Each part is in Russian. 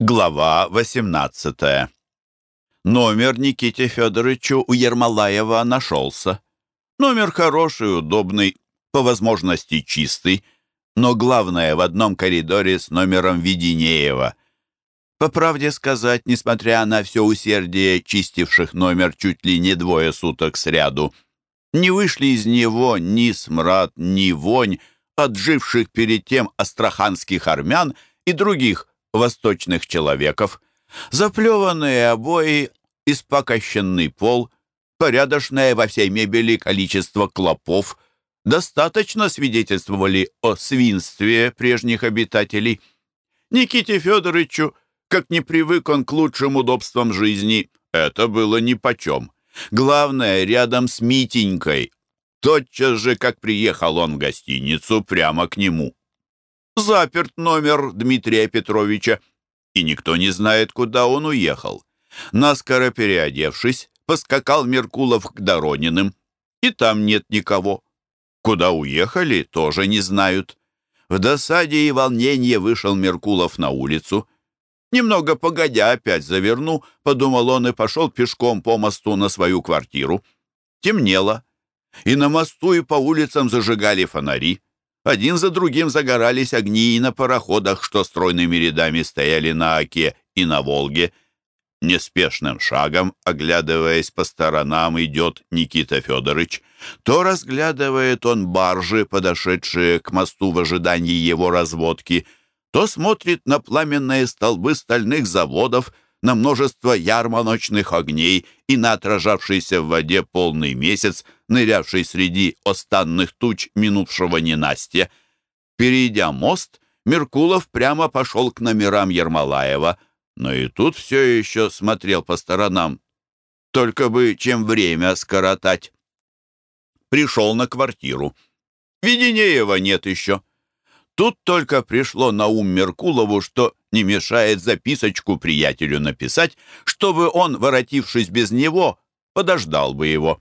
Глава 18 Номер Никите Федоровичу у Ермолаева нашелся. Номер хороший, удобный, по возможности чистый, но главное в одном коридоре с номером Веденеева. По правде сказать, несмотря на все усердие чистивших номер чуть ли не двое суток сряду, не вышли из него ни смрад, ни вонь от живших перед тем астраханских армян и других восточных человеков, заплеванные обои, испакощенный пол, порядочное во всей мебели количество клопов достаточно свидетельствовали о свинстве прежних обитателей. Никите Федоровичу, как не привык он к лучшим удобствам жизни, это было нипочем. Главное, рядом с Митенькой. Тотчас же, как приехал он в гостиницу, прямо к нему. Заперт номер Дмитрия Петровича, и никто не знает, куда он уехал. Наскоро переодевшись, поскакал Меркулов к Дорониным, и там нет никого. Куда уехали, тоже не знают. В досаде и волнении вышел Меркулов на улицу. Немного погодя опять заверну, подумал он и пошел пешком по мосту на свою квартиру. Темнело, и на мосту и по улицам зажигали фонари. Один за другим загорались огни и на пароходах, что стройными рядами стояли на Оке и на Волге. Неспешным шагом, оглядываясь по сторонам, идет Никита Федорович. То разглядывает он баржи, подошедшие к мосту в ожидании его разводки, то смотрит на пламенные столбы стальных заводов, на множество ярмоночных огней и на отражавшийся в воде полный месяц, нырявший среди останных туч минувшего ненастья. Перейдя мост, Меркулов прямо пошел к номерам Ермолаева, но и тут все еще смотрел по сторонам. Только бы чем время скоротать. Пришел на квартиру. Веденеева нет еще. Тут только пришло на ум Меркулову, что не мешает записочку приятелю написать, чтобы он, воротившись без него, подождал бы его.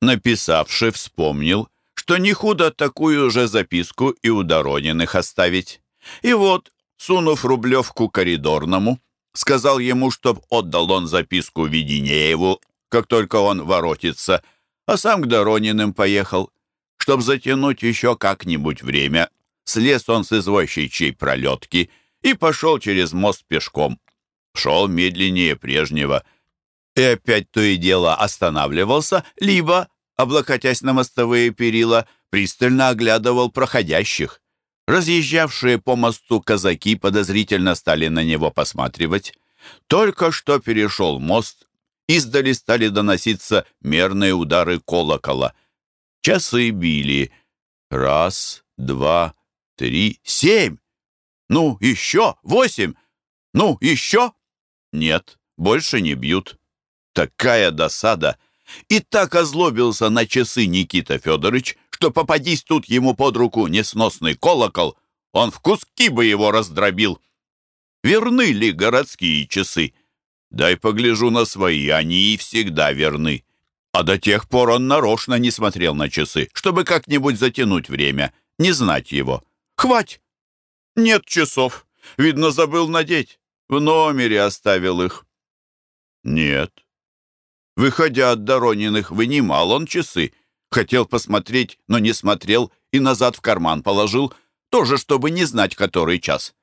Написавший вспомнил, что не худо такую же записку и у Дорониных оставить. И вот, сунув рублевку коридорному, сказал ему, чтоб отдал он записку Веденееву, как только он воротится, а сам к Дорониным поехал, чтоб затянуть еще как-нибудь время. Слез он с извозчичьей пролетки и пошел через мост пешком. Шел медленнее прежнего — и опять то и дело останавливался, либо, облокотясь на мостовые перила, пристально оглядывал проходящих. Разъезжавшие по мосту казаки подозрительно стали на него посматривать. Только что перешел мост, издали стали доноситься мерные удары колокола. Часы били. Раз, два, три, семь. Ну, еще восемь. Ну, еще. Нет, больше не бьют. Такая досада! И так озлобился на часы Никита Федорович, что попадись тут ему под руку несносный колокол, он в куски бы его раздробил. Верны ли городские часы? Дай погляжу на свои, они и всегда верны. А до тех пор он нарочно не смотрел на часы, чтобы как-нибудь затянуть время, не знать его. Хвать! Нет часов. Видно, забыл надеть. В номере оставил их. Нет, Выходя от Дорониных, вынимал он часы. Хотел посмотреть, но не смотрел и назад в карман положил, тоже чтобы не знать, который час.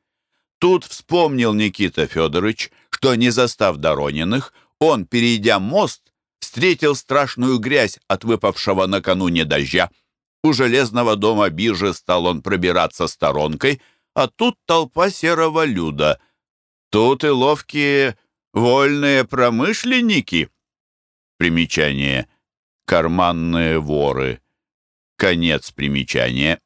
Тут вспомнил Никита Федорович, что, не застав Дорониных, он, перейдя мост, встретил страшную грязь от выпавшего накануне дождя. У железного дома биржи стал он пробираться сторонкой, а тут толпа серого люда. Тут и ловкие вольные промышленники — Примечание. Карманные воры. Конец примечания.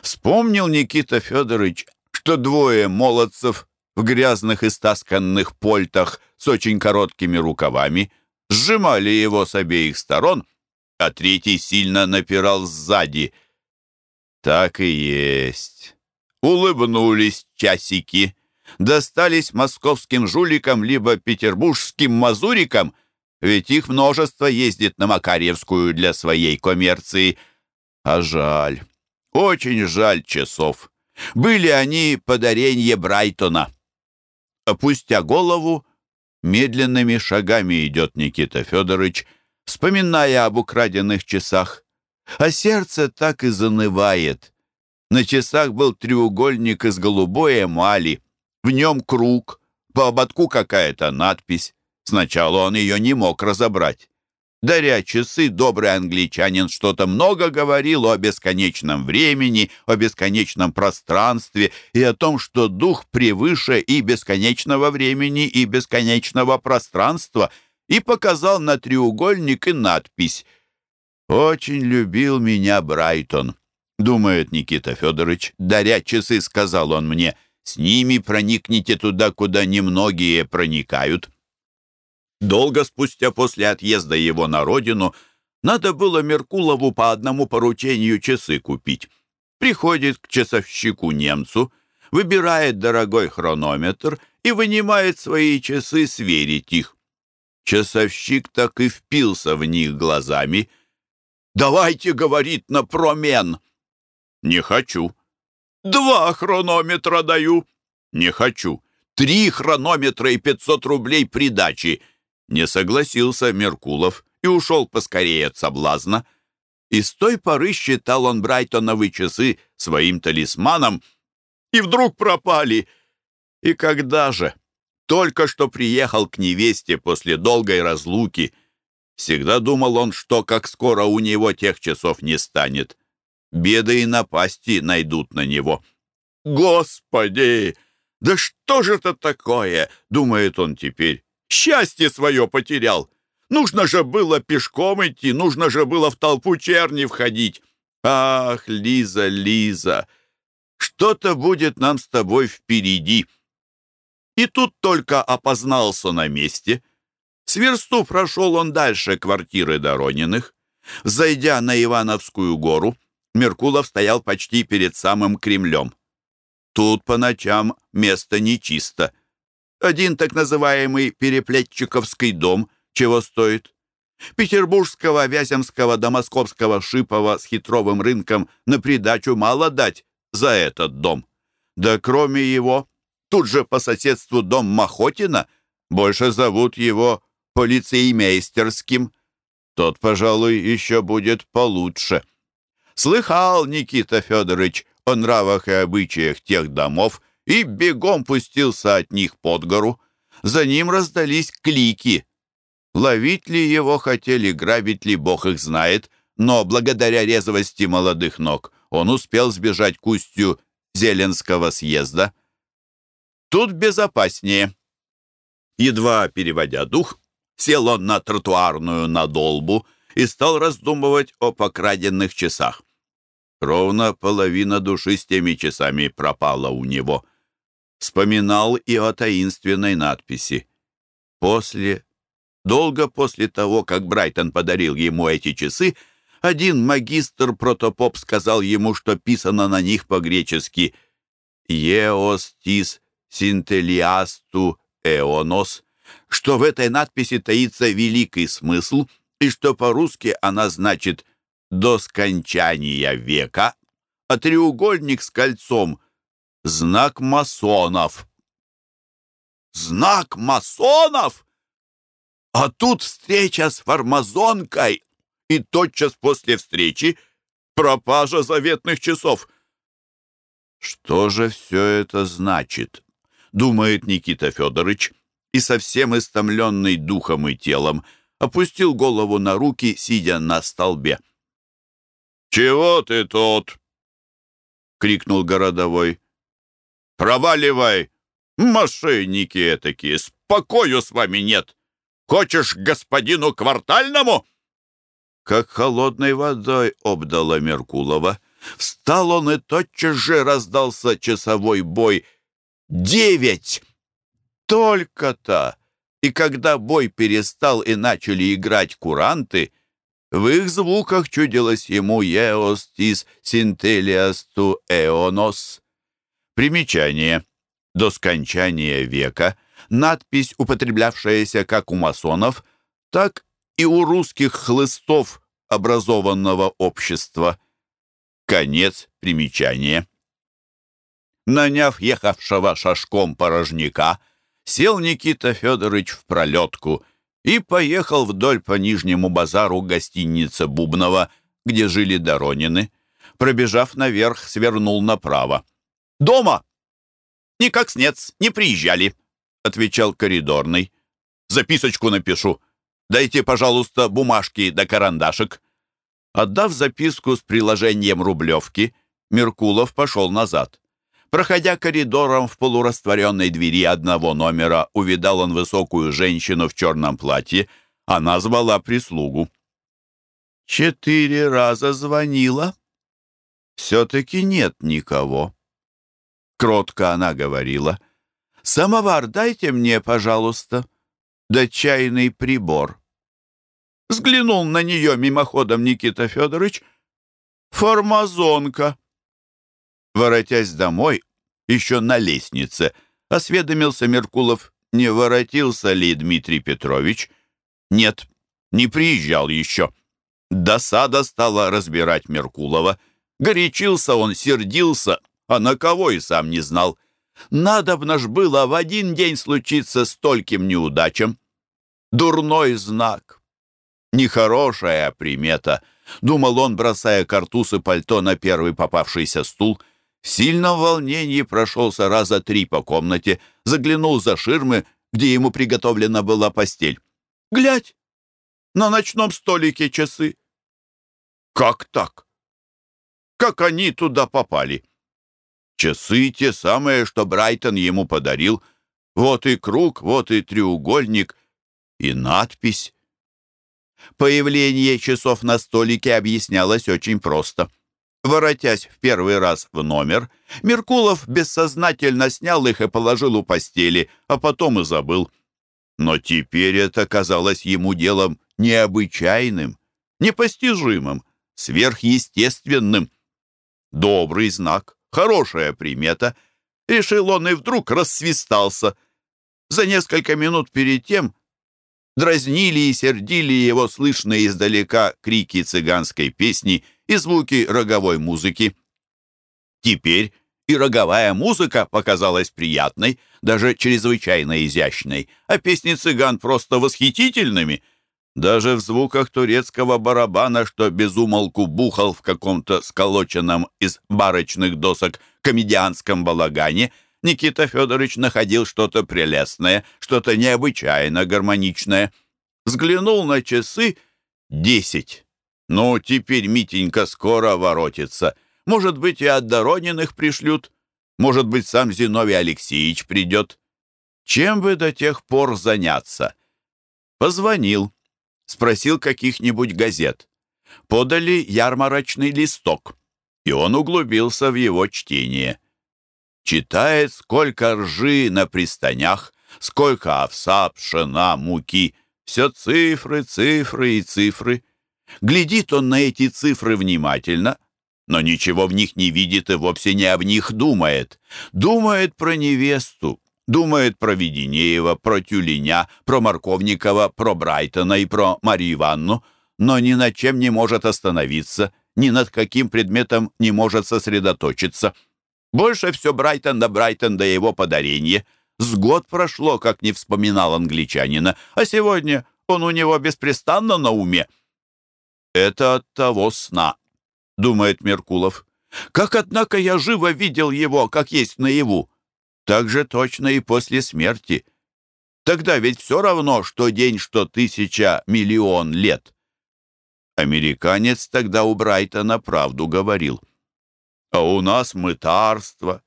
Вспомнил Никита Федорович, что двое молодцев в грязных и стасканных польтах с очень короткими рукавами сжимали его с обеих сторон, а третий сильно напирал сзади. Так и есть. Улыбнулись часики. Достались московским жуликам либо петербургским мазурикам — ведь их множество ездит на Макарьевскую для своей коммерции. А жаль, очень жаль часов. Были они подаренье Брайтона. Опустя голову, медленными шагами идет Никита Федорович, вспоминая об украденных часах. А сердце так и занывает. На часах был треугольник из голубой эмали, в нем круг, по ободку какая-то надпись. Сначала он ее не мог разобрать. Даря часы, добрый англичанин что-то много говорил о бесконечном времени, о бесконечном пространстве и о том, что дух превыше и бесконечного времени, и бесконечного пространства, и показал на треугольник и надпись «Очень любил меня Брайтон», — думает Никита Федорович. Даря часы, сказал он мне, «с ними проникните туда, куда немногие проникают». Долго спустя после отъезда его на родину надо было Меркулову по одному поручению часы купить. Приходит к часовщику-немцу, выбирает дорогой хронометр и вынимает свои часы сверить их. Часовщик так и впился в них глазами. «Давайте, — говорит, — на промен!» «Не хочу». «Два хронометра даю». «Не хочу». «Три хронометра и пятьсот рублей придачи». Не согласился Меркулов и ушел поскорее от соблазна. И с той поры считал он Брайтоновы часы своим талисманом, и вдруг пропали. И когда же? Только что приехал к невесте после долгой разлуки. Всегда думал он, что как скоро у него тех часов не станет. Беды и напасти найдут на него. «Господи! Да что же это такое?» — думает он теперь. Счастье свое потерял. Нужно же было пешком идти, нужно же было в толпу черни входить. Ах, Лиза, Лиза, что-то будет нам с тобой впереди. И тут только опознался на месте. С версту прошел он дальше квартиры Дорониных. Зайдя на Ивановскую гору, Меркулов стоял почти перед самым Кремлем. Тут по ночам место нечисто. Один так называемый Переплетчиковский дом чего стоит? Петербургского, Вяземского до Московского Шипова с хитровым рынком на придачу мало дать за этот дом. Да кроме его, тут же по соседству дом Махотина, больше зовут его полицеймейстерским. Тот, пожалуй, еще будет получше. Слыхал Никита Федорович о нравах и обычаях тех домов, и бегом пустился от них под гору. За ним раздались клики. Ловить ли его хотели, грабить ли, бог их знает, но благодаря резвости молодых ног он успел сбежать к устью Зеленского съезда. Тут безопаснее. Едва переводя дух, сел он на тротуарную надолбу и стал раздумывать о покраденных часах. Ровно половина души с теми часами пропала у него — вспоминал и о таинственной надписи. После, долго после того, как Брайтон подарил ему эти часы, один магистр-протопоп сказал ему, что писано на них по-гречески «Еостис синтелиасту эонос», что в этой надписи таится великий смысл и что по-русски она значит «до скончания века», а треугольник с кольцом Знак масонов. Знак масонов? А тут встреча с фармазонкой, и тотчас после встречи пропажа заветных часов. Что же все это значит? Думает Никита Федорович, и совсем истомленный духом и телом опустил голову на руки, сидя на столбе. «Чего ты тут?» — крикнул городовой. Проваливай! Мошенники этакие! Спокою с вами нет! Хочешь господину квартальному?» Как холодной водой обдала Меркулова. Встал он, и тотчас же раздался часовой бой. «Девять!» Только-то! И когда бой перестал и начали играть куранты, в их звуках чудилось ему «Еостис синтелиасту эонос». Примечание. До скончания века надпись, употреблявшаяся как у масонов, так и у русских хлыстов образованного общества. Конец примечания. Наняв ехавшего шашком порожняка, сел Никита Федорович в пролетку и поехал вдоль по Нижнему базару гостиницы Бубнова, где жили Доронины. Пробежав наверх, свернул направо. «Дома!» «Никак снец, не приезжали», — отвечал коридорный. «Записочку напишу. Дайте, пожалуйста, бумажки да карандашик». Отдав записку с приложением Рублевки, Меркулов пошел назад. Проходя коридором в полурастворенной двери одного номера, увидал он высокую женщину в черном платье. Она звала прислугу. «Четыре раза звонила. Все-таки нет никого». Кротко она говорила. «Самовар дайте мне, пожалуйста, да чайный прибор». Взглянул на нее мимоходом Никита Федорович. «Формазонка». Воротясь домой, еще на лестнице, осведомился Меркулов, не воротился ли Дмитрий Петрович. Нет, не приезжал еще. Досада стала разбирать Меркулова. Горячился он, сердился, а на кого и сам не знал. Надобно ж было в один день случиться стольким неудачам. Дурной знак. Нехорошая примета, думал он, бросая картуз и пальто на первый попавшийся стул — в сильном волнении прошелся раза три по комнате, заглянул за ширмы, где ему приготовлена была постель. «Глядь! На ночном столике часы!» «Как так? Как они туда попали?» «Часы те самые, что Брайтон ему подарил. Вот и круг, вот и треугольник, и надпись». Появление часов на столике объяснялось очень просто — Воротясь в первый раз в номер, Меркулов бессознательно снял их и положил у постели, а потом и забыл. Но теперь это казалось ему делом необычайным, непостижимым, сверхъестественным. Добрый знак, хорошая примета. Решил он и вдруг рассвистался. За несколько минут перед тем дразнили и сердили его слышные издалека крики цыганской песни — и звуки роговой музыки. Теперь и роговая музыка показалась приятной, даже чрезвычайно изящной, а песни цыган просто восхитительными. Даже в звуках турецкого барабана, что безумолку бухал в каком-то сколоченном из барочных досок комедианском балагане, Никита Федорович находил что-то прелестное, что-то необычайно гармоничное. Взглянул на часы — десять. «Ну, теперь Митенька скоро воротится. Может быть, и от Дорониных пришлют. Может быть, сам Зиновий Алексеевич придет. Чем бы до тех пор заняться?» Позвонил. Спросил каких-нибудь газет. Подали ярмарочный листок, и он углубился в его чтение. Читает, сколько ржи на пристанях, сколько овса, пшена, муки. Все цифры, цифры и цифры. Глядит он на эти цифры внимательно, но ничего в них не видит и вовсе не об них думает. Думает про невесту, думает про Веденеева, про Тюленя, про Марковникова, про Брайтона и про Марию Ивановну, но ни над чем не может остановиться, ни над каким предметом не может сосредоточиться. Больше все Брайтон да Брайтон да его подарение. С год прошло, как не вспоминал англичанина, а сегодня он у него беспрестанно на уме. «Это от того сна», — думает Меркулов. «Как, однако, я живо видел его, как есть наяву. Так же точно и после смерти. Тогда ведь все равно, что день, что тысяча, миллион лет». Американец тогда у Брайтона правду говорил. «А у нас мытарство».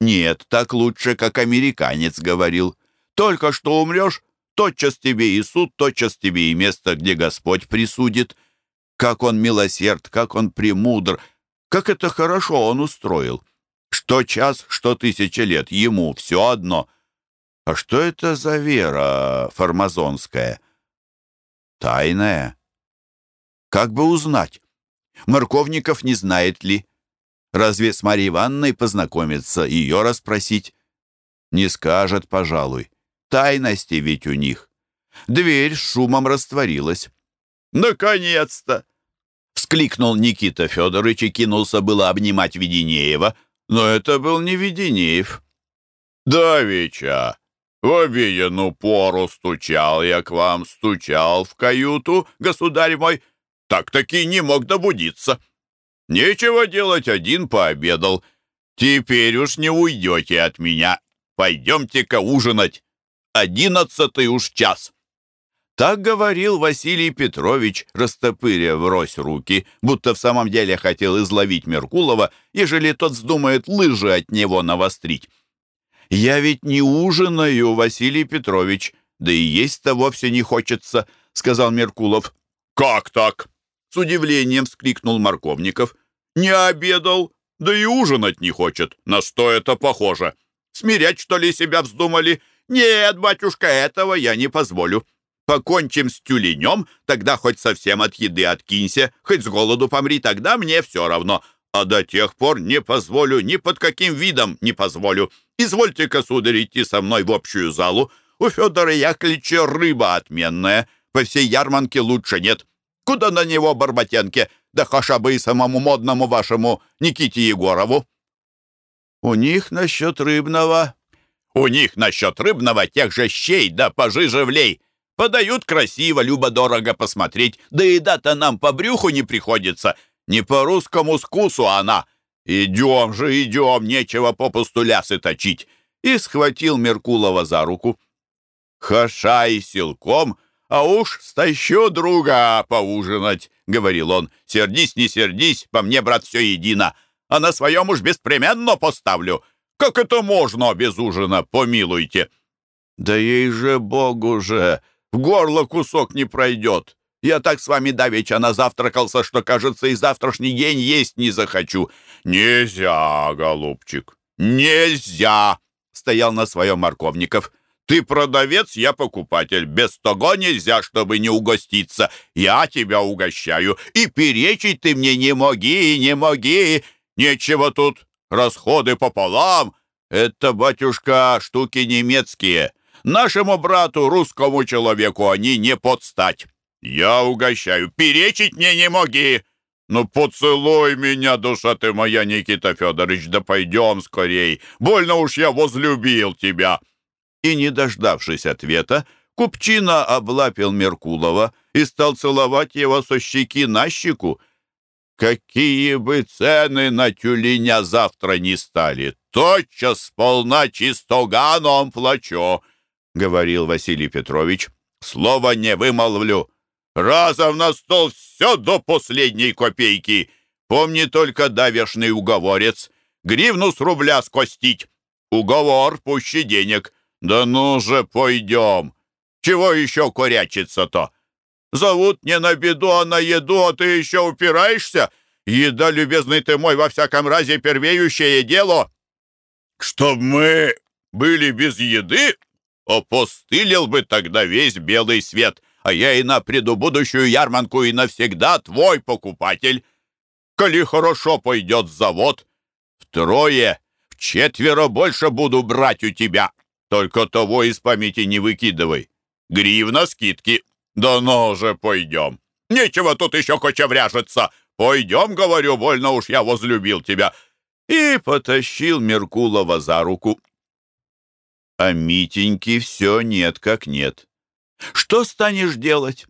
«Нет, так лучше, как американец говорил. Только что умрешь, тотчас тебе и суд, тотчас тебе и место, где Господь присудит. Как он милосерд, как он премудр, как это хорошо он устроил. Что час, что тысяча лет, ему все одно. А что это за вера формазонская? Тайная. Как бы узнать? Морковников не знает ли? Разве с Марьей Ивановной познакомиться, ее расспросить? Не скажет, пожалуй. Тайности ведь у них. Дверь шумом растворилась. «Наконец-то!» — вскликнул Никита Федорович и кинулся было обнимать Веденеева, но это был не Веденеев. «Давеча! В обеденную пору стучал я к вам, стучал в каюту, государь мой, так-таки не мог добудиться. Нечего делать, один пообедал. Теперь уж не уйдете от меня. Пойдемте-ка ужинать. Одиннадцатый уж час. Так говорил Василий Петрович, растопыря врозь руки, будто в самом деле хотел изловить Меркулова, ежели тот вздумает лыжи от него навострить. «Я ведь не ужинаю, Василий Петрович, да и есть-то вовсе не хочется», — сказал Меркулов. «Как так?» — с удивлением вскрикнул Марковников. «Не обедал, да и ужинать не хочет. На что это похоже? Смирять, что ли, себя вздумали? Нет, батюшка, этого я не позволю. Покончим с тюленем, тогда хоть совсем от еды откинься, хоть с голоду помри, тогда мне все равно. А до тех пор не позволю, ни под каким видом не позволю. Извольте-ка, сударь, идти со мной в общую залу. У Федора Яковлевича рыба отменная. По всей ярманке лучше нет. Куда на него, Барбатенке? Да хаша бы и самому модному вашему Никите Егорову. У них насчет рыбного. У них насчет рыбного тех же щей, да пожиже влей. Подают красиво, любо-дорого посмотреть. Да еда-то нам по брюху не приходится. Не по русскому скусу она. Идем же, идем, нечего попусту лясы точить. И схватил Меркулова за руку. Хаша и силком, а уж стащу друга поужинать, говорил он. Сердись, не сердись, по мне, брат, все едино. А на своем уж беспременно поставлю. Как это можно без ужина, помилуйте? Да ей же богу же, в горло кусок не пройдет. Я так с вами давеча назавтракался, что, кажется, и завтрашний день есть не захочу. Нельзя, голубчик, нельзя, стоял на своем Марковников. Ты продавец, я покупатель. Без того нельзя, чтобы не угоститься. Я тебя угощаю. И перечить ты мне не моги, не моги. Нечего тут. Расходы пополам. Это, батюшка, штуки немецкие. Нашему брату, русскому человеку, они не подстать. «Я угощаю. Перечить мне не моги!» «Ну, поцелуй меня, душа ты моя, Никита Федорович, да пойдем скорей. Больно уж я возлюбил тебя!» И, не дождавшись ответа, Купчина облапил Меркулова и стал целовать его со щеки на щеку. «Какие бы цены на тюленя завтра не стали, тотчас сполна чистоганом плачу!» — говорил Василий Петрович. «Слова не вымолвлю. Разом на стол все до последней копейки. Помни только давешный уговорец. Гривну с рубля скостить. Уговор пуще денег. Да ну же, пойдем. Чего еще корячиться-то? Зовут не на беду, а на еду, а ты еще упираешься? Еда, любезный ты мой, во всяком разе первеющее дело. Чтоб мы были без еды, опостылил бы тогда весь белый свет — а я и на предубудущую ярманку и навсегда твой покупатель. Коли хорошо пойдет завод, втрое, в четверо больше буду брать у тебя. Только того из памяти не выкидывай. Гривна скидки. Да ну же, пойдем. Нечего тут еще кочевряжиться. Пойдем, говорю, больно уж я возлюбил тебя. И потащил Меркулова за руку. А Митеньки все нет как нет. Что станешь делать?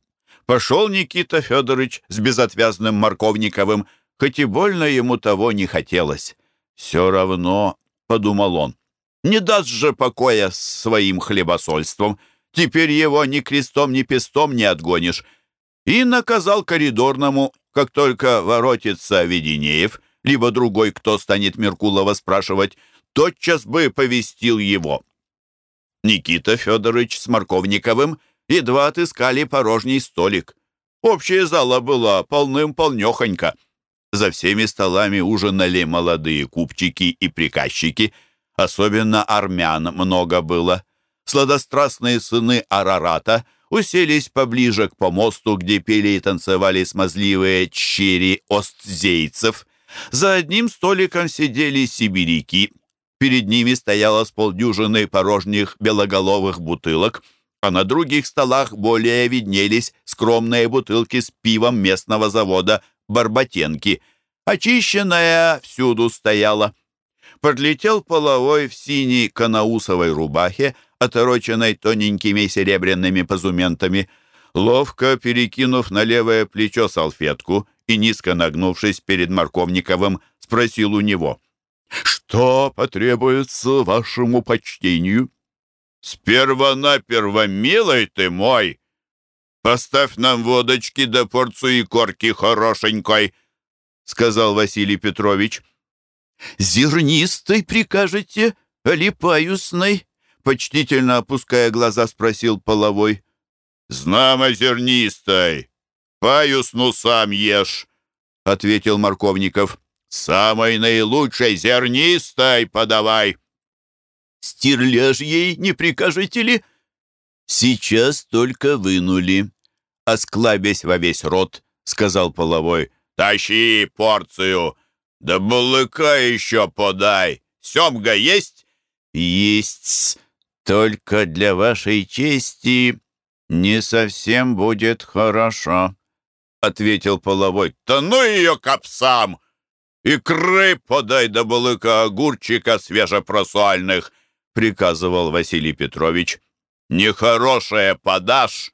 Пошел Никита Федорович с безотвязным Марковниковым, хоть и больно ему того не хотелось. «Все равно», — подумал он, — «не даст же покоя своим хлебосольством. Теперь его ни крестом, ни пестом не отгонишь». И наказал коридорному, как только воротится Веденеев, либо другой, кто станет Меркулова спрашивать, тотчас бы повестил его. Никита Федорович с Марковниковым — едва отыскали порожний столик. Общая зала была полным-полнехонько. За всеми столами ужинали молодые купчики и приказчики. Особенно армян много было. Сладострастные сыны Арарата уселись поближе к помосту, где пели и танцевали смазливые чери остзейцев. За одним столиком сидели сибиряки. Перед ними стояло с полдюжины порожних белоголовых бутылок — а на других столах более виднелись скромные бутылки с пивом местного завода «Барбатенки». Очищенная всюду стояла. подлетел половой в синей канаусовой рубахе, отороченной тоненькими серебряными позументами, ловко перекинув на левое плечо салфетку и, низко нагнувшись перед Марковниковым, спросил у него, «Что потребуется вашему почтению?» «Сперва-наперво, милый ты мой, поставь нам водочки да порцию корки хорошенькой», — сказал Василий Петрович. «Зернистой прикажете, али паюсной?» Почтительно опуская глаза, спросил половой. «Знамо зернистой, паюсну сам ешь», — ответил Марковников. «Самой наилучшей зернистой подавай». «Стерляж ей не прикажете ли?» «Сейчас только вынули», — осклабясь во весь рот, — сказал половой. «Тащи порцию, да балыка еще подай. Семга есть?» «Есть, только для вашей чести не совсем будет хорошо», — ответил половой. «Да ну ее капсам! Икры подай до балыка огурчика свежепросуальных!» — приказывал Василий Петрович. «Нехорошее подашь,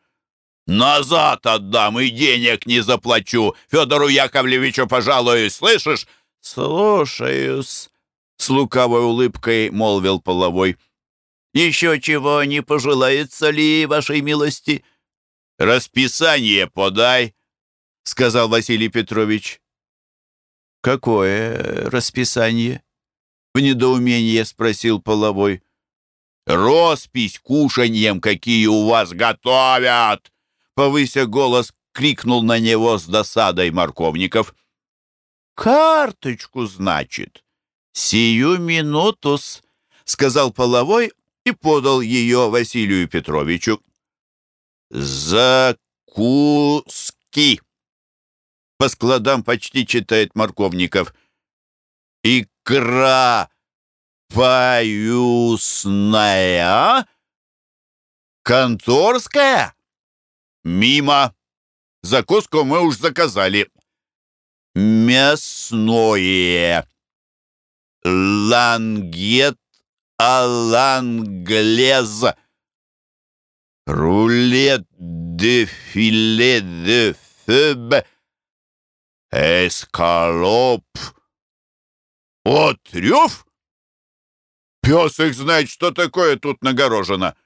назад отдам и денег не заплачу. Федору Яковлевичу пожалуй, слышишь?» «Слушаюсь», — с лукавой улыбкой молвил половой. «Еще чего не пожелается ли, вашей милости?» «Расписание подай», — сказал Василий Петрович. «Какое расписание?» — в недоумении спросил половой. «Роспись кушаньем, какие у вас готовят!» Повыся голос, крикнул на него с досадой Марковников. «Карточку, значит?» «Сию минутус», — сказал половой и подал ее Василию Петровичу. «Закуски!» По складам почти читает Марковников. «Икра паюсная? Конторская?» «Мимо! Закуску мы уж заказали». «Мясное. Лангет аланглез. Рулет де филе де феб. Эскалоп. Отрев? Пес их знает, что такое тут нагорожено.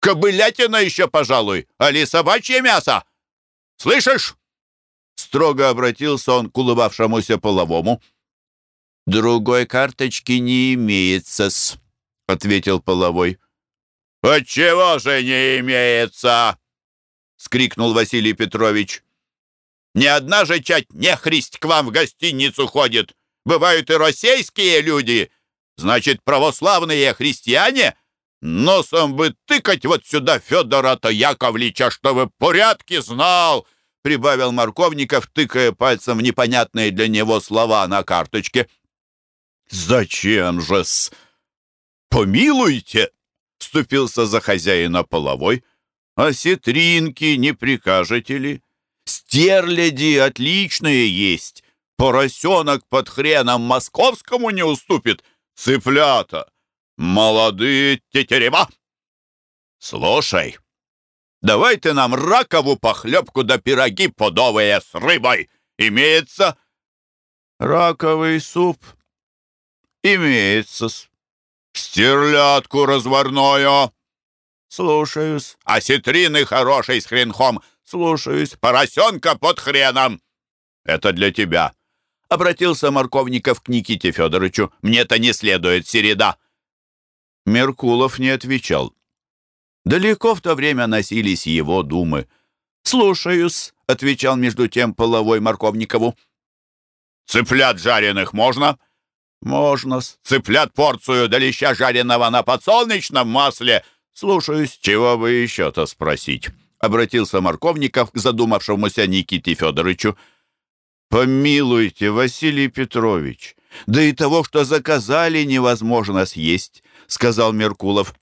Кобылятина еще, пожалуй, али собачье мясо. Слышишь? Строго обратился он к улыбавшемуся половому. «Другой карточки не имеется-с», — ответил половой. «Отчего же не имеется?» — скрикнул Василий Петрович. «Ни одна же чать нехристь к вам в гостиницу ходит. Бывают и российские люди. Значит, православные христиане? Носом бы тыкать вот сюда Федора-то Яковлевича, чтобы порядки знал!» Прибавил Марковников, тыкая пальцем в непонятные для него слова на карточке. «Зачем же-с? Помилуйте!» Вступился за хозяина половой. «А ситринки не прикажете ли? Стерляди отличные есть. Поросенок под хреном московскому не уступит. Цыплята! Молодые тетерева!» «Слушай, давай ты нам ракову похлебку да пироги подовые с рыбой. Имеется?» «Раковый суп имеется-с». «Стерлядку разварную!» «Слушаюсь». «А ситрины хорошей с хренхом?» «Слушаюсь». «Поросенка под хреном?» «Это для тебя». Обратился Марковников к Никите Федоровичу. «Мне-то не следует середа». Меркулов не отвечал. Далеко в то время носились его думы. «Слушаюсь», — отвечал между тем половой Марковникову. «Цыплят жареных можно?» «Можно. Цыплят порцию да леща жареного на подсолнечном масле. Слушаюсь, чего бы еще-то спросить?» Обратился Марковников к задумавшемуся Никите Федоровичу. «Помилуйте, Василий Петрович, да и того, что заказали, невозможно съесть», — сказал Меркулов.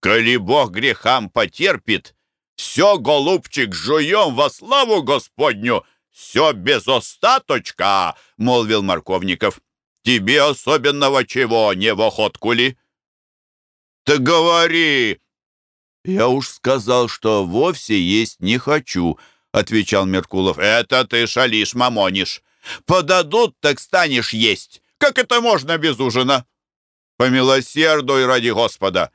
«Коли Бог грехам потерпит, все, голубчик, жуем во славу Господню, все без остаточка», — молвил Марковников. Тебе особенного чего не в охотку ли?» «Ты говори!» «Я уж сказал, что вовсе есть не хочу», — отвечал Меркулов. «Это ты шалишь, мамонишь. Подадут, так станешь есть. Как это можно без ужина? Помилосердуй ради Господа!»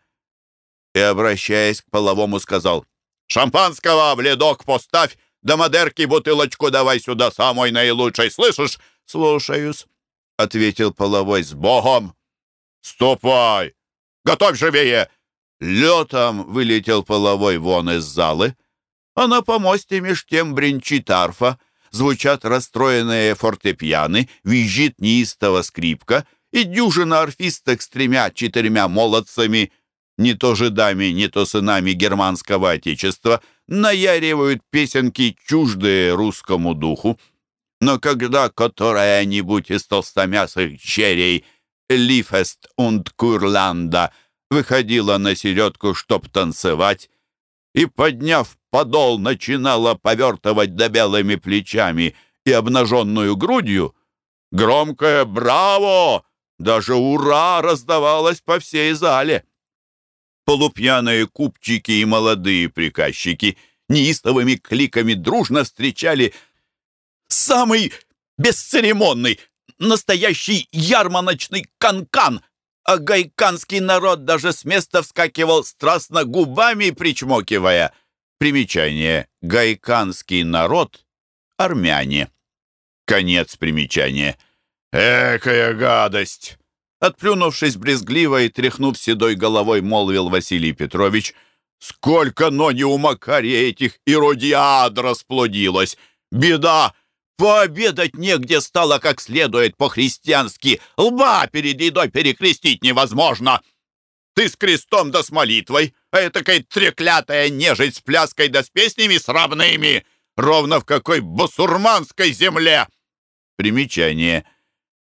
И, обращаясь к половому, сказал, «Шампанского в ледок поставь, да модерки бутылочку давай сюда самой наилучшей, слышишь?» «Слушаюсь», — ответил половой, «с Богом!» «Ступай! Готовь живее!» Летом вылетел половой вон из залы, а на помосте меж тем бренчит арфа, звучат расстроенные фортепианы, визжит неистово скрипка, и дюжина арфисток с тремя-четырьмя молодцами, не то жидами, не то сынами германского отечества, наяривают песенки, чуждые русскому духу. Но когда которая-нибудь из толстомясых черей «Лифест und Курланда» выходила на середку, чтоб танцевать, и, подняв подол, начинала повертывать до белыми плечами и обнаженную грудью, громкое «Браво!» даже «Ура!» раздавалось по всей зале. Полупьяные купчики и молодые приказчики неистовыми кликами дружно встречали самый бесцеремонный, настоящий ярмарочный канкан, а гайканский народ даже с места вскакивал страстно губами причмокивая. Примечание. Гайканский народ — армяне. Конец примечания. «Экая гадость!» Отплюнувшись брезгливо и тряхнув седой головой, молвил Василий Петрович, «Сколько, но не у Макария этих иродиад расплодилось! Беда! Пообедать негде стало как следует по-христиански. Лба перед едой перекрестить невозможно. Ты с крестом да с молитвой, а этакой треклятая нежить с пляской да с песнями срамными, ровно в какой басурманской земле!» Примечание.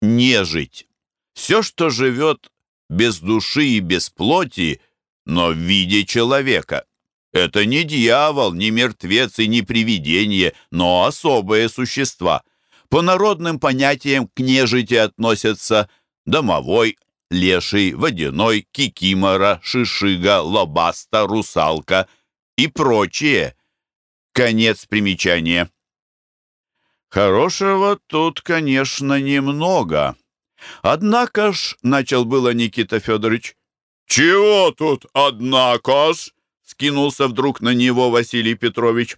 Нежить. Все, что живет без души и без плоти, но в виде человека. Это не дьявол, не мертвец и не привидение, но особые существа. По народным понятиям к нежити относятся домовой, леший, водяной, кикимора, шишига, лобаста, русалка и прочие. Конец примечания. Хорошего тут, конечно, немного. Однако ж, начал было Никита Федорович. «Чего тут, однако ж?» Скинулся вдруг на него Василий Петрович.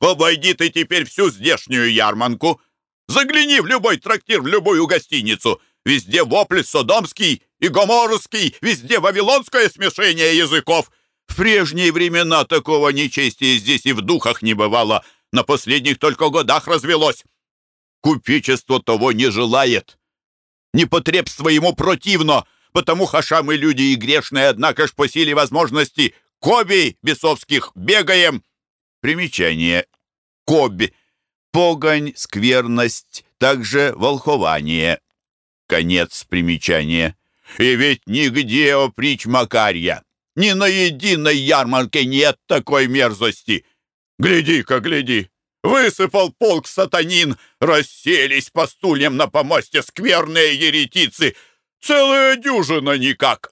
«Обойди ты теперь всю здешнюю ярманку. Загляни в любой трактир, в любую гостиницу. Везде вопли содомский и гоморский, везде вавилонское смешение языков. В прежние времена такого нечестия здесь и в духах не бывало. На последних только годах развелось. Купечество того не желает. Непотребство ему противно, потому хаша мы люди и грешные, однако ж по силе возможности Коби бесовских бегаем. Примечание. Коби. Погонь, скверность, также волхование. Конец примечания. И ведь нигде, о притч Макарья, ни на единой ярмарке нет такой мерзости. Гляди-ка, гляди, высыпал полк сатанин, расселись по стульям на помосте скверные еретицы, целая дюжина никак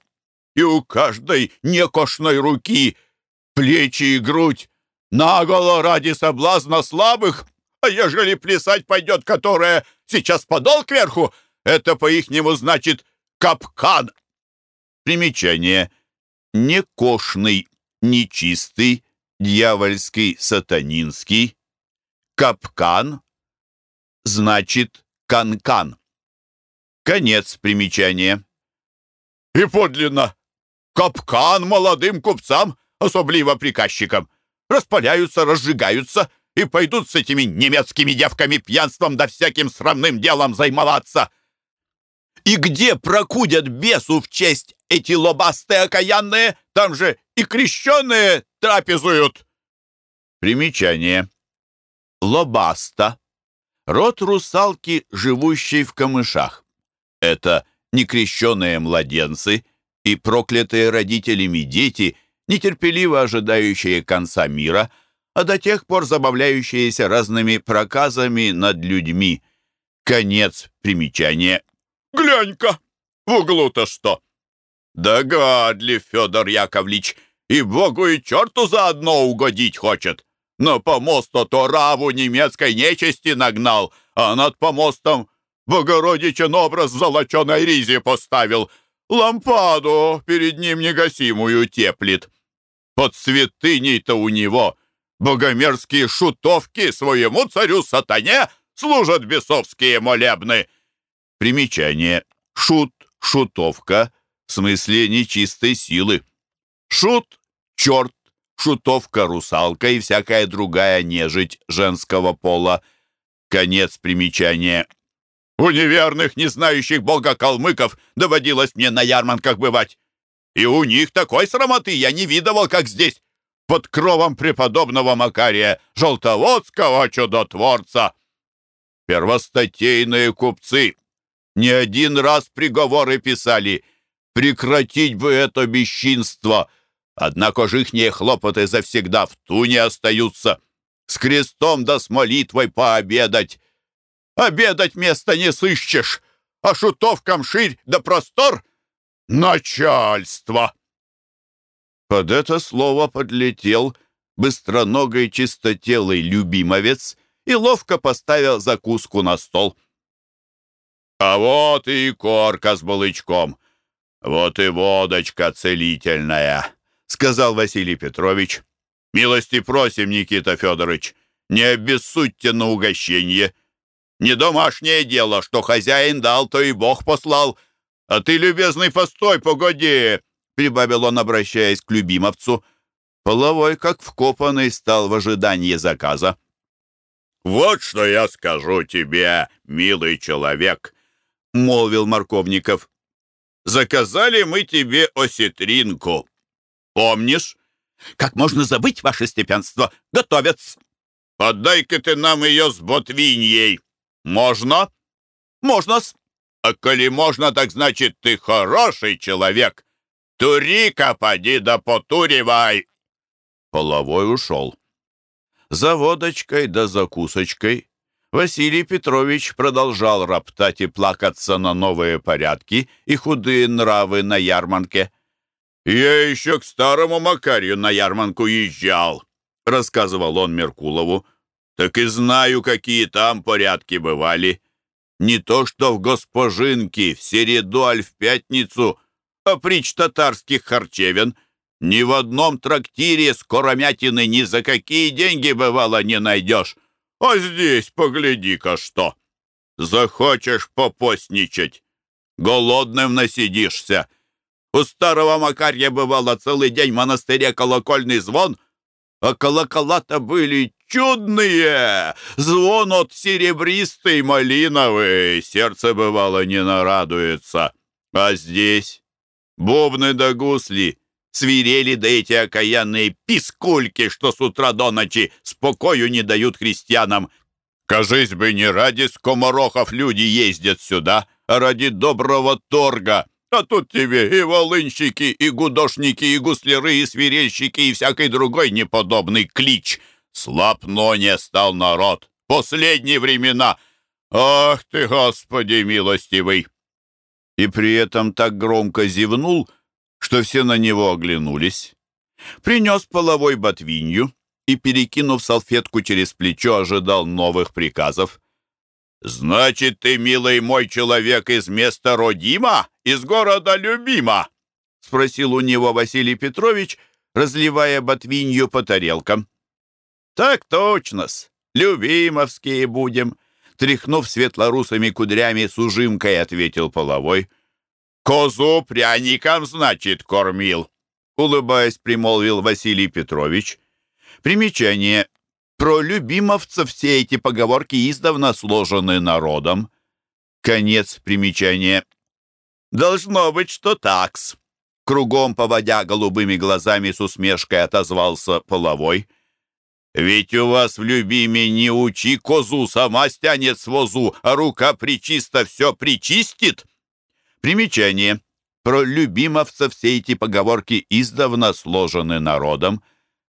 и у каждой некошной руки плечи и грудь наголо ради соблазна слабых, а ежели плясать пойдет, которая сейчас подол кверху, это по-ихнему значит капкан. Примечание. Некошный, нечистый, дьявольский, сатанинский. Капкан значит канкан. Конец примечания. И подлинно Капкан молодым купцам, особливо приказчикам. Распаляются, разжигаются и пойдут с этими немецкими девками пьянством да всяким срамным делом займоваться. И где прокудят бесу в честь эти лобастые окаянные? Там же и крещенные трапезуют. Примечание. Лобаста. Род русалки, живущей в камышах. Это некрещенные младенцы, и проклятые родителями дети, нетерпеливо ожидающие конца мира, а до тех пор забавляющиеся разными проказами над людьми. Конец примечания. Глянь-ка, в углу-то что? Да гадли, Федор Яковлевич, и богу и черту заодно угодить хочет. На помост-то то раву немецкой нечисти нагнал, а над помостом Богородичен образ в золоченой ризе поставил. Лампаду перед ним негасимую теплит. Под святыней-то у него богомерзкие шутовки своему царю-сатане служат бесовские молебны. Примечание. Шут, шутовка, в смысле нечистой силы. Шут — черт, шутовка — русалка и всякая другая нежить женского пола. Конец примечания. У неверных, не знающих бога калмыков доводилось мне на ярмарках бывать. И у них такой срамоты я не видывал, как здесь, под кровом преподобного Макария, желтоводского чудотворца. Первостатейные купцы не один раз приговоры писали. Прекратить бы это бесчинство. Однако же ихние хлопоты завсегда в туне остаются. С крестом да с молитвой пообедать. Обедать места не сыщешь, а шутовкам ширь да простор — начальство. Под это слово подлетел быстроногий чистотелый любимовец и ловко поставил закуску на стол. «А вот и корка с балычком, вот и водочка целительная», — сказал Василий Петрович. «Милости просим, Никита Федорович, не обессудьте на угощение. Не домашнее дело, что хозяин дал, то и Бог послал. А ты, любезный, постой, погоди!» Прибавил он, обращаясь к любимовцу. Половой, как вкопанный, стал в ожидании заказа. «Вот что я скажу тебе, милый человек!» — молвил Марковников. «Заказали мы тебе осетринку. Помнишь?» «Как можно забыть, ваше степенство? Готовец!» «Отдай-ка ты нам ее с ботвиньей!» «Можно?» «Можно-с». «А коли можно, так значит, ты хороший человек. Тури-ка, поди да потуривай!» Половой ушел. За водочкой да закусочкой Василий Петрович продолжал роптать и плакаться на новые порядки и худые нравы на ярмарке. «Я еще к старому Макарию на ярмарку езжал», — рассказывал он Меркулову так и знаю, какие там порядки бывали. Не то что в Госпожинке, в середу, аль в пятницу, а притч татарских харчевин. Ни в одном трактире скоромятины ни за какие деньги, бывало, не найдешь. А здесь погляди-ка что. Захочешь попостничать, голодным насидишься. У старого Макарья бывало целый день в монастыре колокольный звон, а колокола-то были чудные! Звон от серебристый малиновый, сердце бывало не нарадуется. А здесь бубны да гусли, свирели да эти окаянные пискульки, что с утра до ночи спокою не дают христианам. Кажись бы, не ради скоморохов люди ездят сюда, а ради доброго торга. А тут тебе и волынщики, и гудошники, и гусляры, и свирельщики, и всякий другой неподобный клич — Слаб, но не стал народ. Последние времена. Ах ты, Господи милостивый!» И при этом так громко зевнул, что все на него оглянулись. Принес половой ботвинью и, перекинув салфетку через плечо, ожидал новых приказов. «Значит, ты, милый мой человек, из места Родима, из города Любима?» — спросил у него Василий Петрович, разливая ботвинью по тарелкам. «Так точно-с, любимовские будем», — тряхнув светлорусыми кудрями с ужимкой, ответил половой. «Козу пряником, значит, кормил», — улыбаясь, примолвил Василий Петрович. Примечание. Про любимовцев все эти поговорки издавна сложены народом. Конец примечания. «Должно быть, что такс», — кругом поводя голубыми глазами с усмешкой отозвался половой. Ведь у вас в любиме не учи козу, сама стянет с возу, а рука причисто все причистит. Примечание. Про любимовцев все эти поговорки издавна сложены народом.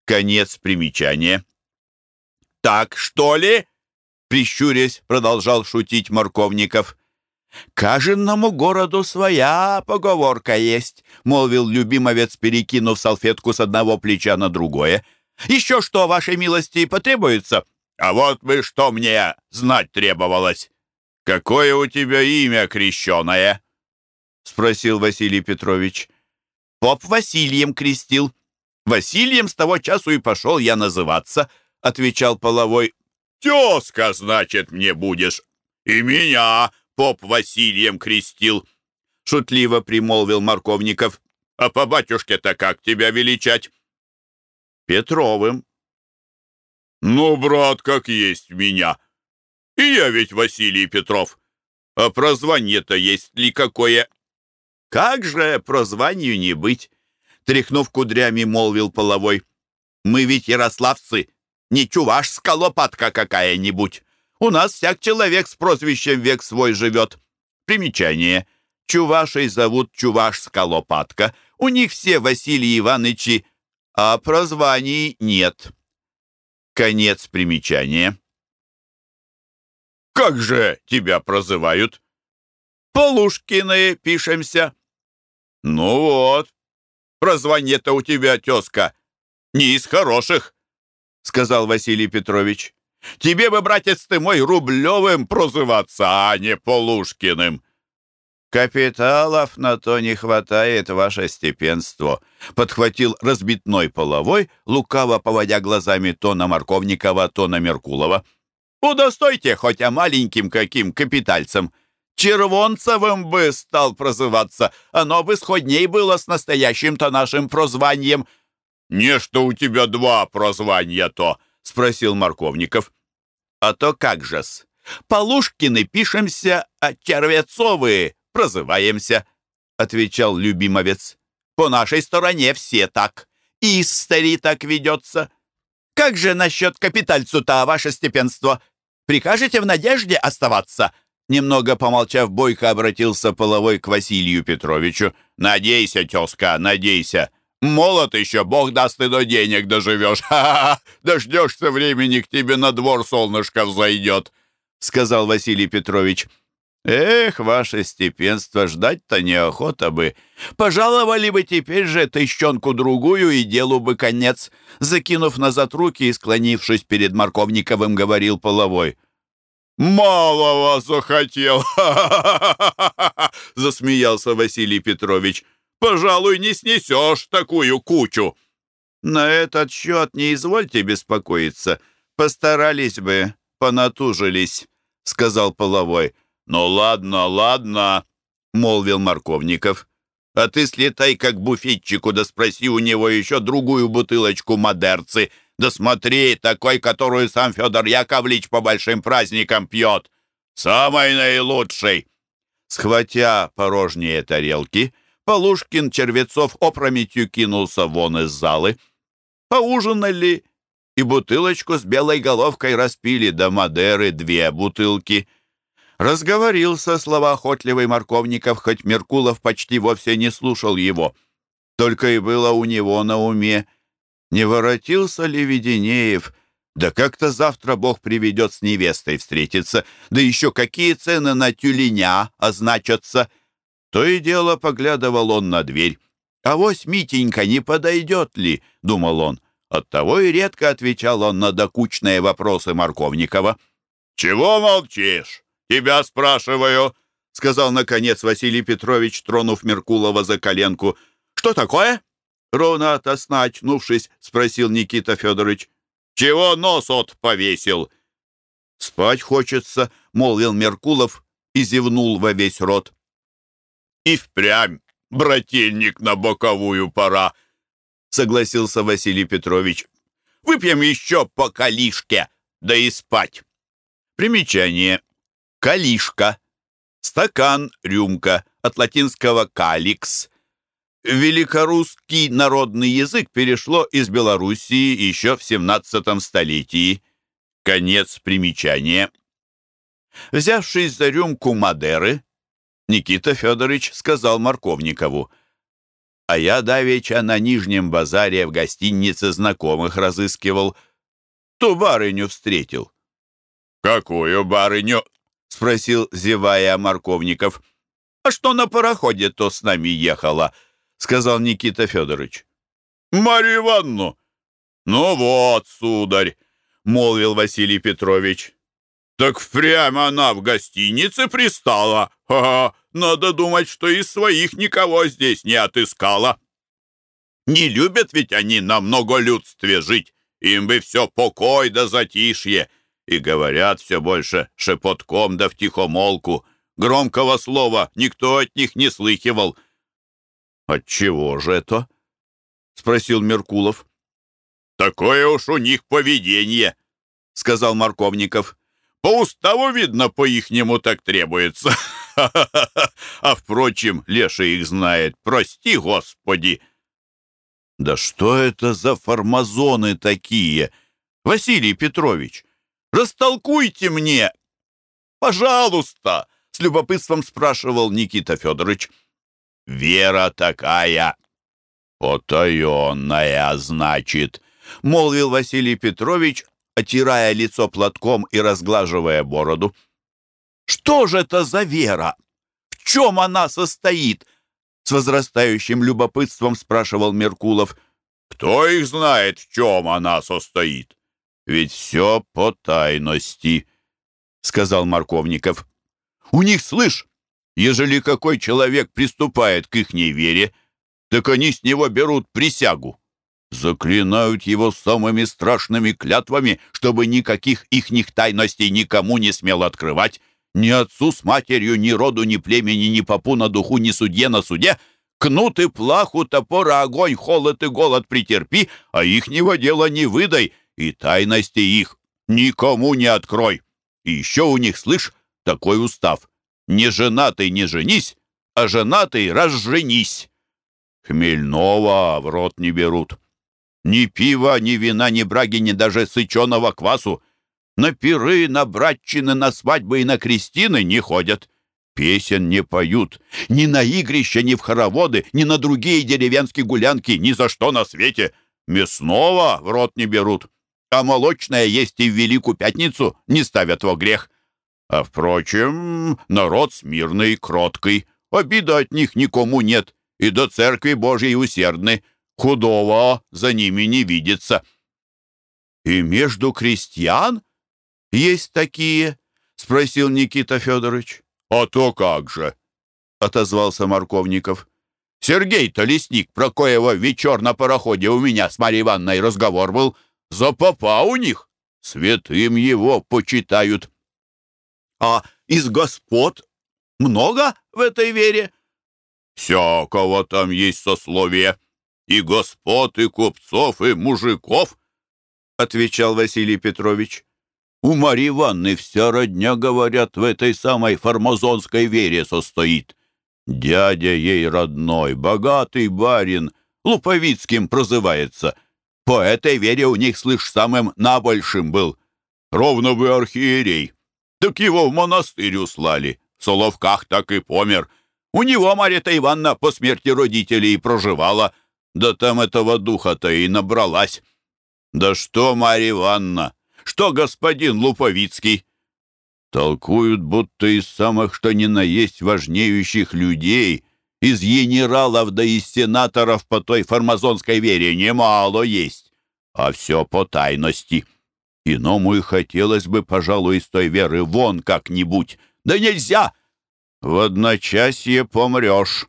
Конец примечания. «Так, что ли?» Прищурясь, продолжал шутить Морковников. «Каженному городу своя поговорка есть», — молвил любимовец, перекинув салфетку с одного плеча на другое. «Еще что, вашей милости, потребуется?» «А вот бы что мне знать требовалось! Какое у тебя имя крещеное?» — спросил Василий Петрович. «Поп Василием крестил. Василием с того часу и пошел я называться», — отвечал Половой. «Тезка, значит, мне будешь. И меня поп Василием крестил», — шутливо примолвил Марковников. «А по батюшке-то как тебя величать?» «Петровым». «Ну, брат, как есть меня. И я ведь Василий Петров. А прозвание-то есть ли какое?» «Как же прозванию не быть?» Тряхнув кудрями, молвил половой. «Мы ведь ярославцы, не чувашская лопатка какая-нибудь. У нас всяк человек с прозвищем век свой живет. Примечание. Чувашей зовут Чувашская лопатка. У них все Василий Иванычи, а прозваний нет. Конец примечания. «Как же тебя прозывают?» «Полушкины пишемся». «Ну вот, прозвание-то у тебя, тезка, не из хороших», — сказал Василий Петрович. Тебе бы, братец ты мой, Рублевым прозываться, а не Полушкиным. «Капиталов на то не хватает, ваше степенство», — подхватил разбитной половой, лукаво поводя глазами то на Марковникова, то на Меркулова. «Удостойте хоть о маленьким каким капитальцем. Червонцевым бы стал прозываться, оно бы сходней было с настоящим-то нашим прозванием». «Не что у тебя два прозвания-то», — спросил Марковников. А то как же-с. Полушкины пишемся, а Червецовы прозываемся, отвечал любимовец. По нашей стороне все так. И стари так ведется. Как же насчет капитальцу-то, ваше степенство? Прикажете в надежде оставаться?» Немного помолчав, Бойко обратился половой к Василию Петровичу. «Надейся, тезка, надейся. Молод еще, бог даст, и до денег доживешь. Ха-ха-ха! Дождешься времени, к тебе на двор солнышко взойдет!» — сказал Василий Петрович. «Эх, ваше степенство, ждать-то неохота бы. Пожаловали бы теперь же тыщенку-другую, и делу бы конец». Закинув назад руки и склонившись перед Марковниковым, говорил Половой. «Малого захотел!» — засмеялся Василий Петрович пожалуй, не снесешь такую кучу». «На этот счет не извольте беспокоиться. Постарались бы, понатужились», — сказал Половой. «Ну ладно, ладно», — молвил Марковников. «А ты слетай как буфетчику, да спроси у него еще другую бутылочку модерцы. Да смотри, такой, которую сам Федор Яковлевич по большим праздникам пьет. Самой наилучшей». Схватя порожние тарелки, — Полушкин Червецов опрометью кинулся вон из залы. Поужинали и бутылочку с белой головкой распили до Мадеры две бутылки. Разговорился словоохотливый Марковников, хоть Меркулов почти вовсе не слушал его. Только и было у него на уме. Не воротился ли Веденеев? Да как-то завтра Бог приведет с невестой встретиться. Да еще какие цены на тюленя означатся — то и дело поглядывал он на дверь. «А вось Митенька не подойдет ли?» — думал он. Оттого и редко отвечал он на докучные вопросы Марковникова. «Чего молчишь? Тебя спрашиваю!» — сказал, наконец, Василий Петрович, тронув Меркулова за коленку. «Что такое?» — ровно ото очнувшись, спросил Никита Федорович. «Чего нос от повесил?» «Спать хочется», — молвил Меркулов и зевнул во весь рот. И впрямь, брательник, на боковую пора, согласился Василий Петрович. Выпьем еще по калишке, да и спать. Примечание. Калишка. Стакан, рюмка, от латинского «каликс». Великорусский народный язык перешло из Белоруссии еще в 17 столетии. Конец примечания. Взявшись за рюмку Мадеры, Никита Федорович сказал Марковникову. «А я давеча на Нижнем базаре в гостинице знакомых разыскивал. Ту барыню встретил». «Какую барыню?» — спросил, зевая Марковников. «А что на пароходе-то с нами ехала?» — сказал Никита Федорович. «Марью Ивановну!» «Ну вот, сударь!» — молвил Василий Петрович. «Так впрямь она в гостинице пристала. Ха -ха, надо думать, что из своих никого здесь не отыскала. Не любят ведь они на многолюдстве жить. Им бы все покой да затишье. И говорят все больше шепотком да втихомолку. Громкого слова никто от них не слыхивал. «Отчего же это?» — спросил Меркулов. «Такое уж у них поведение», — сказал Марковников. «По уставу, видно, по-ихнему так требуется. А, впрочем, Леша их знает. Прости, Господи!» «Да что это за формазоны такие? Василий Петрович, растолкуйте мне!» «Пожалуйста!» — с любопытством спрашивал Никита Федорович. «Вера такая, потаенная, значит», — молвил Василий Петрович, отирая лицо платком и разглаживая бороду. «Что же это за вера? В чем она состоит?» С возрастающим любопытством спрашивал Меркулов. «Кто их знает, в чем она состоит? Ведь все по тайности», — сказал Марковников. «У них, слышь, ежели какой человек приступает к ихней вере, так они с него берут присягу. Заклинают его самыми страшными клятвами, чтобы никаких ихних тайностей никому не смел открывать, ни отцу с матерью, ни роду, ни племени, ни попу на духу, ни судье на суде. Кнут и плаху, топора, огонь, холод и голод претерпи, а ихнего дела не выдай, и тайности их никому не открой. И еще у них, слышь, такой устав. Не женатый не женись, а женатый разженись. Хмельного в рот не берут. Ни пива, ни вина, ни браги, ни даже сыченого квасу. На пиры, на братчины, на свадьбы и на крестины не ходят. Песен не поют. Ни на игрища, ни в хороводы, ни на другие деревенские гулянки, ни за что на свете. Мясного в рот не берут. А молочное есть и в Великую Пятницу не ставят во грех. А, впрочем, народ смирный, кроткий. Обида от них никому нет. И до церкви Божьей усердны. Худого за ними не видится. И между крестьян есть такие?» — спросил Никита Федорович. «А то как же!» — отозвался Марковников. «Сергей-то лесник, про коего вечер на пароходе у меня с Марьей Ивановной разговор был, за попа у них. Святым его почитают». «А из господ много в этой вере?» «Всякого там есть сословие. И господ, и купцов, и мужиков», — отвечал Василий Петрович. У Марьи Ивановны вся родня, говорят, в этой самой формазонской вере состоит. Дядя ей родной, богатый барин, Луповицким прозывается. По этой вере у них, слышь, самым набольшим был. Ровно бы архиерей. Так его в монастырь услали. В Соловках так и помер. У него Марья-то Ивановна по смерти родителей проживала. Да там этого духа-то и набралась. Да что, Марья Ивановна, что господин Луповицкий?» Толкуют, будто из самых что ни на есть важнеющих людей, из генералов да из сенаторов по той формазонской вере немало есть, а все по тайности. Иному и хотелось бы, пожалуй, из той веры вон как-нибудь. Да нельзя! В одночасье помрешь.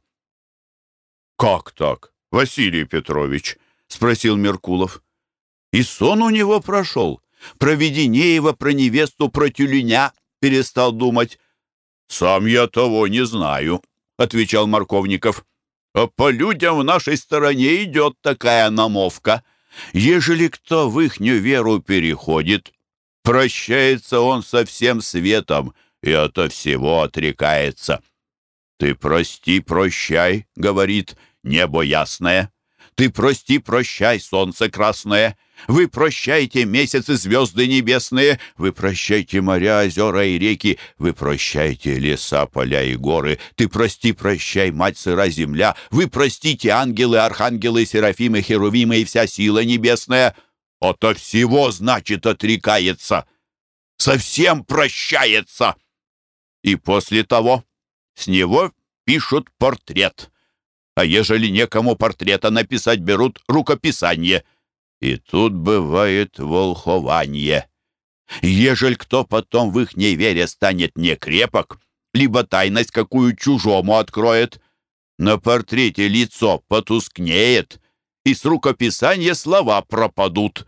«Как так, Василий Петрович?» — спросил Меркулов. И сон у него прошел. Про Веденеева, про невесту, про тюленя перестал думать. «Сам я того не знаю», — отвечал Марковников. «А по людям в нашей стороне идет такая намовка. Ежели кто в ихнюю веру переходит, прощается он со всем светом и ото всего отрекается. «Ты прости, прощай», — говорит небо ясное. «Ты прости, прощай, солнце красное». Вы прощайте месяцы, звезды небесные, Вы прощайте моря, озера и реки, Вы прощайте леса, поля и горы. Ты прости, прощай, мать сыра земля, Вы простите ангелы, архангелы, серафимы, херувимы и вся сила небесная. Ото всего, значит, отрекается. Совсем прощается. и после того с него пишут портрет. А ежели некому портрета написать, берут рукописание. И тут бывает волхование. Ежель кто потом в ихней вере станет некрепок, либо тайность какую чужому откроет, на портрете лицо потускнеет, и с рукописания слова пропадут.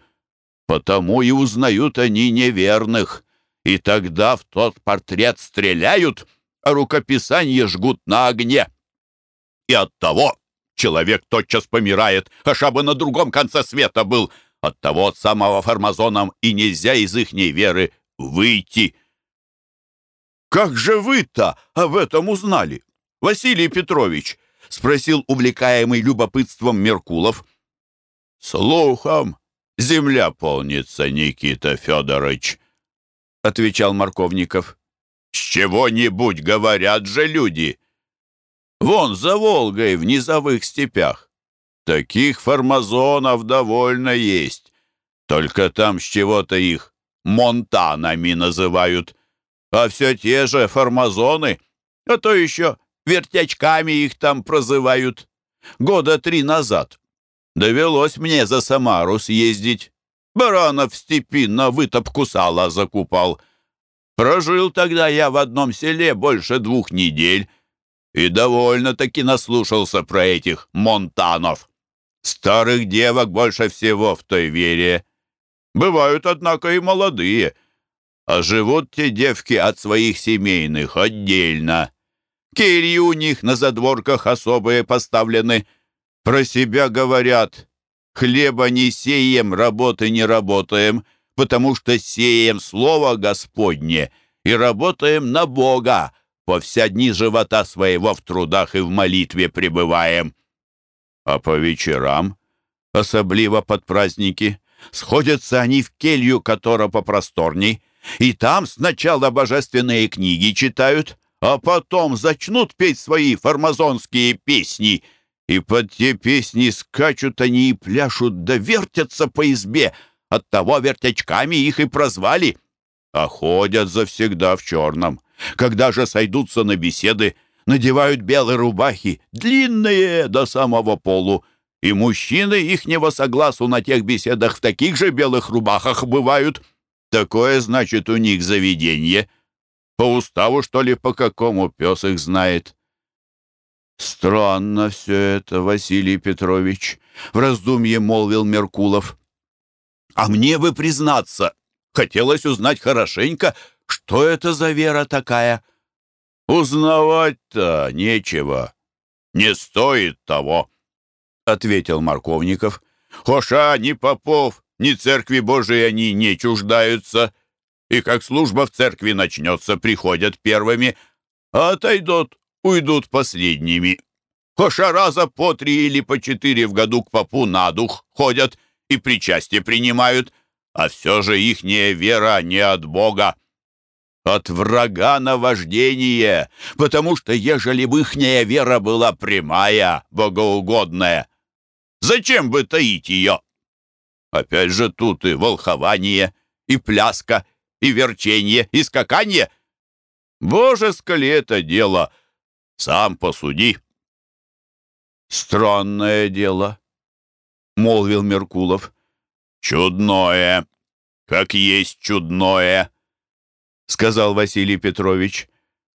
Потому и узнают они неверных, и тогда в тот портрет стреляют, а рукописание жгут на огне. И от того человек тотчас помирает, а шабы на другом конце света был — от того от самого фармазоном и нельзя из ихней веры выйти. «Как же вы-то об этом узнали, Василий Петрович?» — спросил увлекаемый любопытством Меркулов. «Слухом земля полнится, Никита Федорович», — отвечал Марковников. «С чего-нибудь говорят же люди. Вон за Волгой в низовых степях Таких формазонов довольно есть. Только там с чего-то их монтанами называют. А все те же формазоны, а то еще вертячками их там прозывают. Года три назад довелось мне за Самару съездить. Баранов в степи на вытопку сала закупал. Прожил тогда я в одном селе больше двух недель и довольно-таки наслушался про этих монтанов. Старых девок больше всего в той вере. Бывают, однако, и молодые. А живут те девки от своих семейных отдельно. Кельи у них на задворках особые поставлены. Про себя говорят, хлеба не сеем, работы не работаем, потому что сеем Слово Господне и работаем на Бога, по вся дни живота своего в трудах и в молитве пребываем. А по вечерам, особливо под праздники, сходятся они в келью, которая попросторней, и там сначала божественные книги читают, а потом зачнут петь свои фармазонские песни, и под те песни скачут они и пляшут, да вертятся по избе, оттого вертячками их и прозвали, а ходят завсегда в черном. Когда же сойдутся на беседы, надевают белые рубахи, длинные до самого полу, и мужчины ихнего согласу на тех беседах в таких же белых рубахах бывают. Такое, значит, у них заведение. По уставу, что ли, по какому пес их знает? «Странно все это, Василий Петрович», — в раздумье молвил Меркулов. «А мне бы признаться, хотелось узнать хорошенько, что это за вера такая?» «Узнавать-то нечего. Не стоит того», — ответил Марковников. «Хоша ни попов, ни церкви Божией они не чуждаются, и как служба в церкви начнется, приходят первыми, а отойдут, уйдут последними. Хоша раза по три или по четыре в году к попу на дух ходят и причастие принимают, а все же ихняя вера не от Бога от врага на вождение, потому что ежели бы ихняя вера была прямая, богоугодная, зачем бы таить ее? Опять же тут и волхование, и пляска, и верчение, и скаканье. Божеско ли это дело? Сам посуди. Странное дело, — молвил Меркулов. Чудное, как есть чудное, сказал Василий Петрович.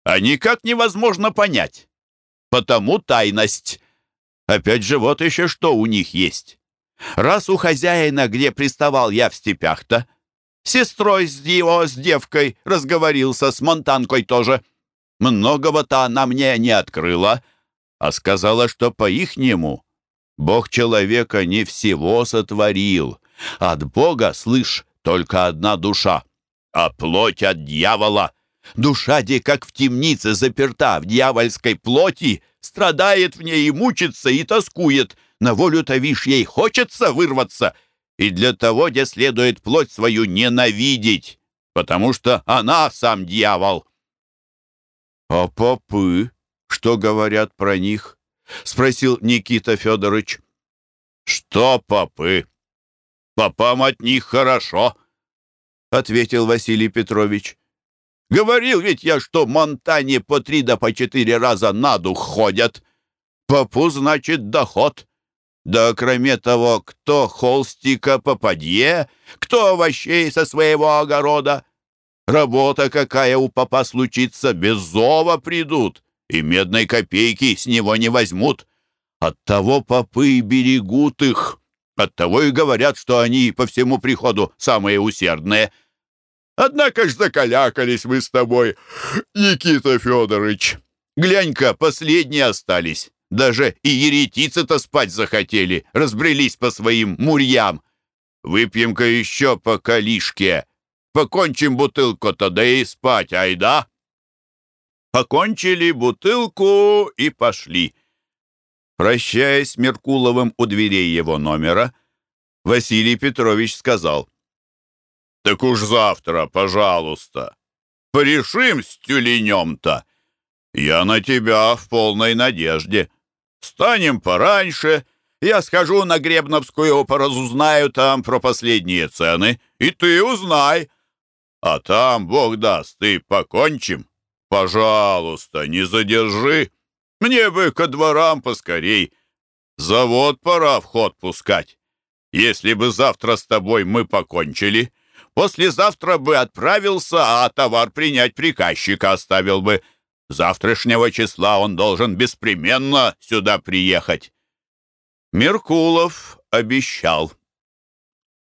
«А никак невозможно понять. Потому тайность. Опять же, вот еще что у них есть. Раз у хозяина, где приставал я в степях-то, сестрой с его, с девкой, разговорился, с Монтанкой тоже. Многого-то она мне не открыла, а сказала, что по-ихнему Бог человека не всего сотворил. От Бога, слышь, только одна душа а плоть от дьявола. Душа, де как в темнице заперта в дьявольской плоти, страдает в ней и мучится, и тоскует. На волю-то, вишь, ей хочется вырваться, и для того, где следует плоть свою ненавидеть, потому что она сам дьявол. «А попы, что говорят про них?» — спросил Никита Федорович. «Что попы? Попам от них хорошо», — ответил Василий Петрович. Говорил ведь я, что Монтане по три да по четыре раза на дух ходят. Попу, значит, доход. Да кроме того, кто холстика попадье, кто овощей со своего огорода. Работа какая у папа случится, без зова придут, и медной копейки с него не возьмут. Оттого попы и берегут их. Оттого и говорят, что они по всему приходу самые усердные. Однако ж закалякались мы с тобой, Никита Федорович. Глянь-ка, последние остались. Даже и еретицы-то спать захотели, разбрелись по своим мурьям. Выпьем-ка еще по калишке. Покончим бутылку-то, да и спать, айда. Покончили бутылку и пошли. Прощаясь с Меркуловым у дверей его номера, Василий Петрович сказал, «Так уж завтра, пожалуйста, порешим с тюленем-то. Я на тебя в полной надежде». Станем пораньше. Я схожу на Гребновскую, поразузнаю там про последние цены. И ты узнай. А там, бог даст, ты покончим. Пожалуйста, не задержи. Мне бы ко дворам поскорей. Завод пора в ход пускать. Если бы завтра с тобой мы покончили, послезавтра бы отправился, а товар принять приказчика оставил бы. Завтрашнего числа он должен беспременно сюда приехать. Меркулов обещал.